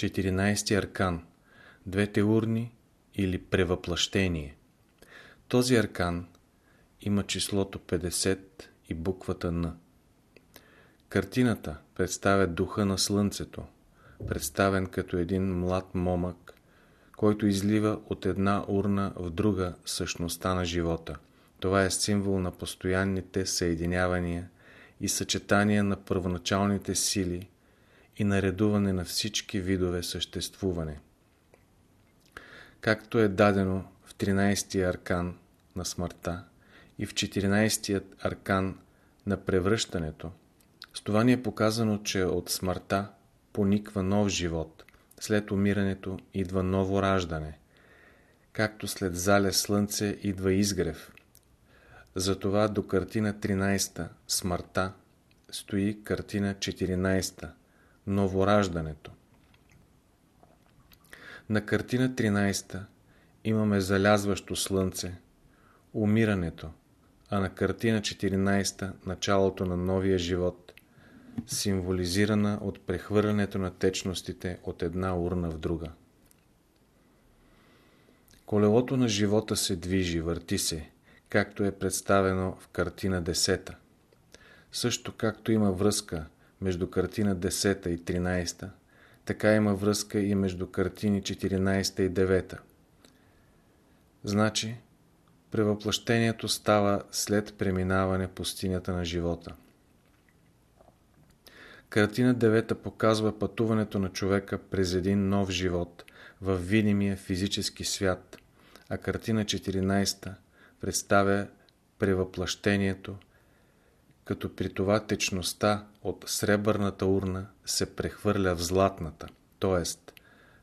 14 аркан Двете урни или превъплъщение Този аркан има числото 50 и буквата Н. Картината представя духа на Слънцето, представен като един млад момък, който излива от една урна в друга същността на живота. Това е символ на постоянните съединявания и съчетания на първоначалните сили и наредуване на всички видове съществуване. Както е дадено в 13-ти аркан на смъртта и в 14-тият аркан на превръщането, с това ни е показано, че от смъртта пониква нов живот, след умирането идва ново раждане, както след зале слънце идва изгрев. Затова до картина 13 смъртта стои картина 14 новораждането. На картина 13 имаме залязващо слънце, умирането, а на картина 14 началото на новия живот, символизирана от прехвърлянето на течностите от една урна в друга. Колелото на живота се движи, върти се, както е представено в картина 10. Също както има връзка между картина 10 и 13, така има връзка и между картини 14 и 9. Значи, превъплъщението става след преминаване пустинята на живота. Картина 9 показва пътуването на човека през един нов живот в видимия физически свят, а картина 14 представя превъплъщението, като при това течността от сребърната урна се прехвърля в златната, т.е.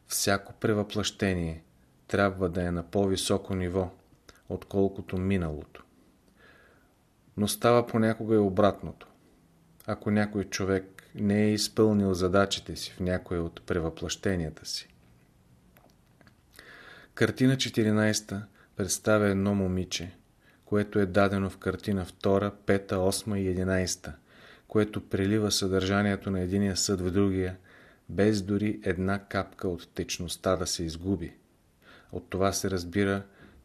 всяко превъплъщение трябва да е на по-високо ниво, отколкото миналото. Но става понякога и обратното. Ако някой човек не е изпълнил задачите си в някое от превъплъщенията си. Картина 14 представя едно момиче, което е дадено в картина 2, 5, 8 и 11, което прелива съдържанието на единия съд в другия, без дори една капка от течността да се изгуби. От това се разбира,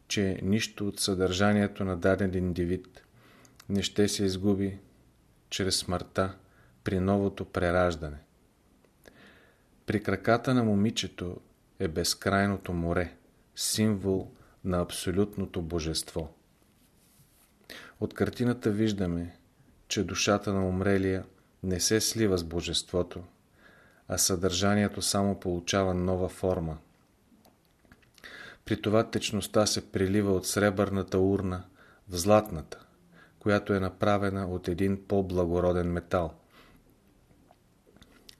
че нищо от съдържанието на даден индивид не ще се изгуби чрез смъртта при новото прераждане. При краката на момичето е безкрайното море, символ на абсолютното божество. От картината виждаме, че душата на умрелия не се слива с божеството, а съдържанието само получава нова форма. При това течността се прилива от сребърната урна в златната, която е направена от един по-благороден метал.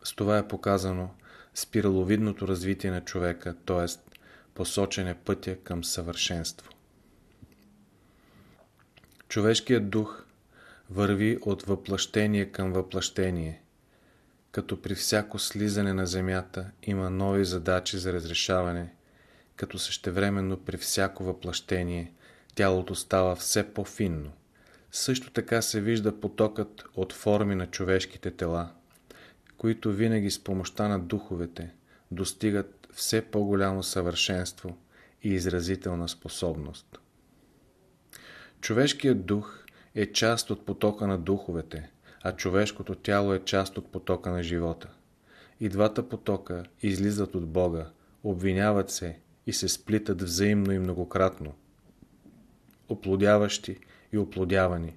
С това е показано спираловидното развитие на човека, т.е. посочен е пътя към съвършенство. Човешкият дух върви от въплъщение към въплъщение, като при всяко слизане на земята има нови задачи за разрешаване, като същевременно при всяко въплъщение тялото става все по-финно. Също така се вижда потокът от форми на човешките тела, които винаги с помощта на духовете достигат все по-голямо съвършенство и изразителна способност. Човешкият дух е част от потока на духовете, а човешкото тяло е част от потока на живота. И двата потока излизат от Бога, обвиняват се и се сплитат взаимно и многократно, оплодяващи и оплодявани,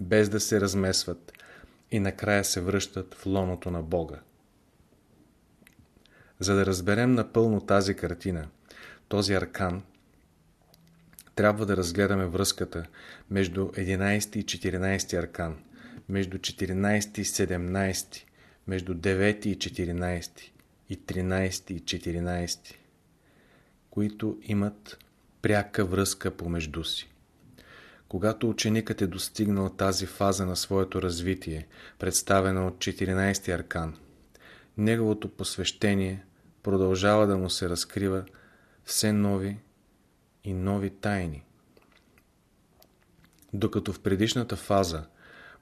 без да се размесват и накрая се връщат в лоното на Бога. За да разберем напълно тази картина, този аркан – трябва да разгледаме връзката между 11 и 14 аркан, между 14 и 17, между 9 и 14 и 13 и 14, които имат пряка връзка помежду си. Когато ученикът е достигнал тази фаза на своето развитие, представена от 14 аркан, неговото посвещение продължава да му се разкрива все нови и нови тайни. Докато в предишната фаза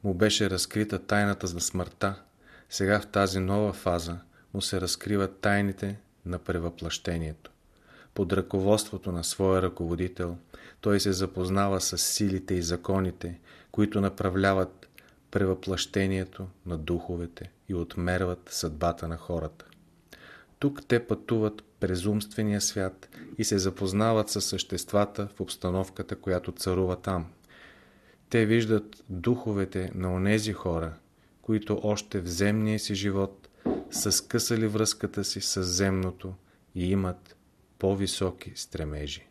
му беше разкрита тайната за смъртта, сега в тази нова фаза му се разкриват тайните на превъплъщението. Под ръководството на своя ръководител той се запознава с силите и законите, които направляват превъплъщението на духовете и отмерват съдбата на хората. Тук те пътуват през умствения свят и се запознават с съществата в обстановката, която царува там. Те виждат духовете на онези хора, които още в земния си живот са скъсали връзката си с земното и имат по-високи стремежи.